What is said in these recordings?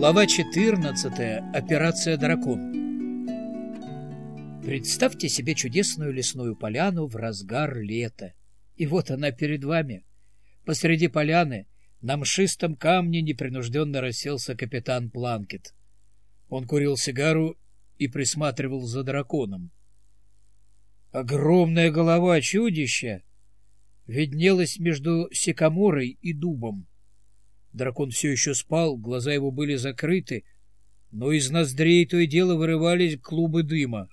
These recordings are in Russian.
Глава 14. Операция «Дракон». Представьте себе чудесную лесную поляну в разгар лета. И вот она перед вами. Посреди поляны на мшистом камне непринужденно расселся капитан Планкет. Он курил сигару и присматривал за драконом. Огромная голова чудища виднелась между сикаморой и дубом. Дракон все еще спал, глаза его были закрыты, но из ноздрей то и дело вырывались клубы дыма.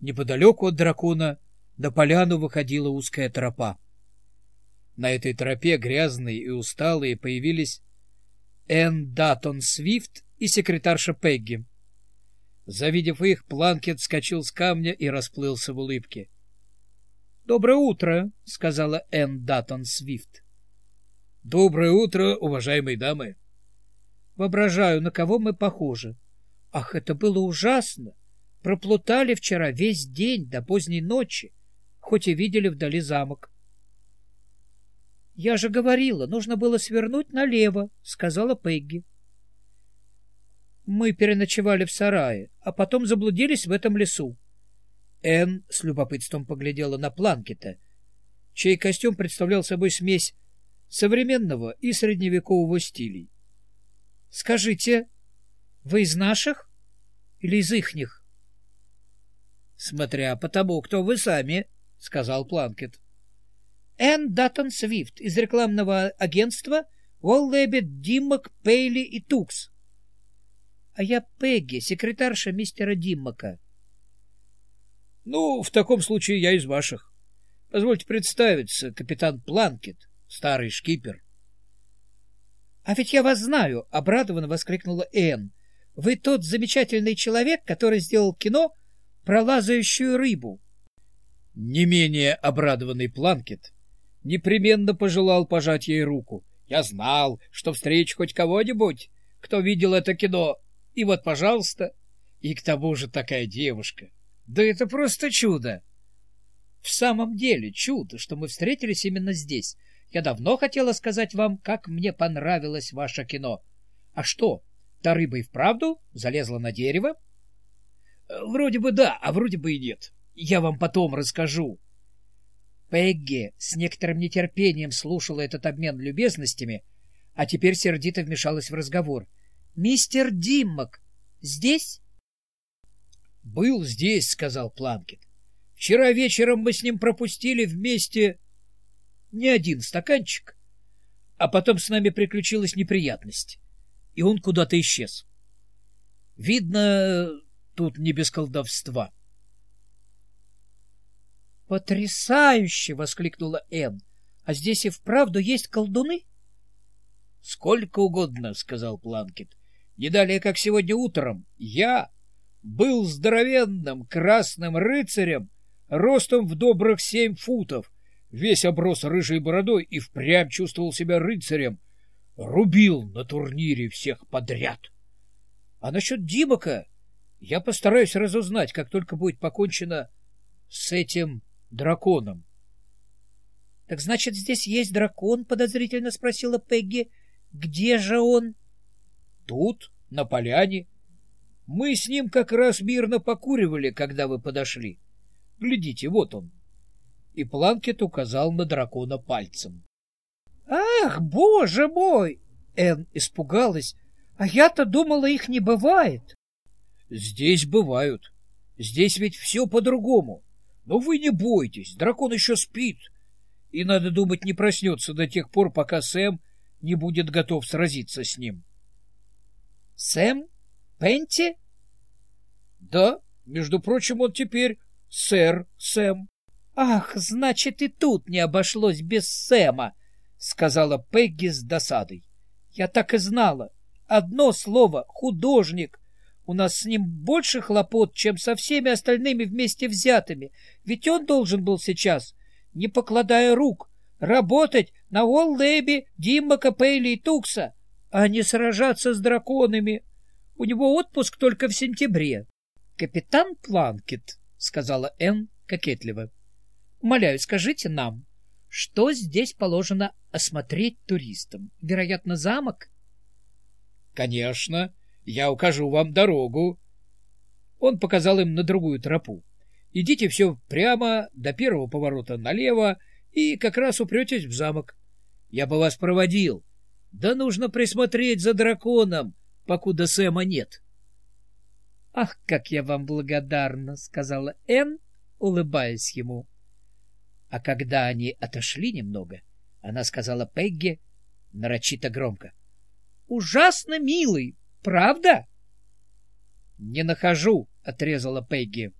Неподалеку от дракона на поляну выходила узкая тропа. На этой тропе, грязные и усталые, появились Энн Даттон Свифт и секретарша Пегги. Завидев их, Планкет вскочил с камня и расплылся в улыбке. — Доброе утро, — сказала Энн Даттон Свифт. — Доброе утро, уважаемые дамы. — Воображаю, на кого мы похожи. Ах, это было ужасно! Проплутали вчера весь день до поздней ночи, хоть и видели вдали замок. — Я же говорила, нужно было свернуть налево, — сказала Пегги. — мы переночевали в сарае, а потом заблудились в этом лесу. Энн с любопытством поглядела на Планкета, чей костюм представлял собой смесь современного и средневекового стилей. — Скажите, вы из наших или из ихних? — Смотря по тому, кто вы сами, — сказал Планкет. — Энн Даттон Свифт из рекламного агентства Уоллэббит, Диммак, Пейли и Тукс. — а я Пегги, секретарша мистера Диммака. — Ну, в таком случае я из ваших. Позвольте представиться, капитан Планкет, старый шкипер. — А ведь я вас знаю! — обрадованно воскликнула Энн. — Вы тот замечательный человек, который сделал кино про лазающую рыбу. Не менее обрадованный Планкет непременно пожелал пожать ей руку. Я знал, что встречу хоть кого-нибудь, кто видел это кино. И вот, пожалуйста, и к тому же такая девушка. Да это просто чудо! В самом деле чудо, что мы встретились именно здесь. Я давно хотела сказать вам, как мне понравилось ваше кино. А что, та рыба и вправду залезла на дерево? Вроде бы да, а вроде бы и нет. Я вам потом расскажу. Пегги с некоторым нетерпением слушала этот обмен любезностями, а теперь сердито вмешалась в разговор. Мистер Диммак здесь? — Был здесь, — сказал Планкет. — Вчера вечером мы с ним пропустили вместе не один стаканчик, а потом с нами приключилась неприятность, и он куда-то исчез. Видно, тут не без колдовства. «Потрясающе!» — воскликнула Энн. «А здесь и вправду есть колдуны?» «Сколько угодно», — сказал Планкет. Не далее, как сегодня утром, я был здоровенным красным рыцарем, ростом в добрых семь футов, весь оброс рыжей бородой и впрямь чувствовал себя рыцарем, рубил на турнире всех подряд. А насчет Димака я постараюсь разузнать, как только будет покончено с этим драконом. — Так значит, здесь есть дракон? — подозрительно спросила Пегги. — Где же он? — Тут, на поляне. Мы с ним как раз мирно покуривали, когда вы подошли. Глядите, вот он. И Планкет указал на дракона пальцем. — Ах, боже мой! — Энн испугалась. — А я-то думала, их не бывает. — Здесь бывают. Здесь ведь все по-другому. Но вы не бойтесь, дракон еще спит. И, надо думать, не проснется до тех пор, пока Сэм не будет готов сразиться с ним. — Сэм? Пенти? Да, между прочим, он теперь сэр Сэм. Ах, значит, и тут не обошлось без Сэма, сказала Пегги с досадой. Я так и знала. Одно слово — художник. У нас с ним больше хлопот, чем со всеми остальными вместе взятыми, ведь он должен был сейчас, не покладая рук, работать на Уолл-Лэби, Диммака, Пейли и Тукса а не сражаться с драконами. У него отпуск только в сентябре. — Капитан Планкет, — сказала Энн кокетливо, — умоляю, скажите нам, что здесь положено осмотреть туристам? Вероятно, замок? — Конечно. Я укажу вам дорогу. Он показал им на другую тропу. Идите все прямо до первого поворота налево и как раз упретесь в замок. Я бы вас проводил. Да нужно присмотреть за драконом, покуда Сэма нет. — Ах, как я вам благодарна, — сказала Энн, улыбаясь ему. А когда они отошли немного, она сказала Пегги нарочито громко. — Ужасно милый, правда? — Не нахожу, — отрезала Пегги.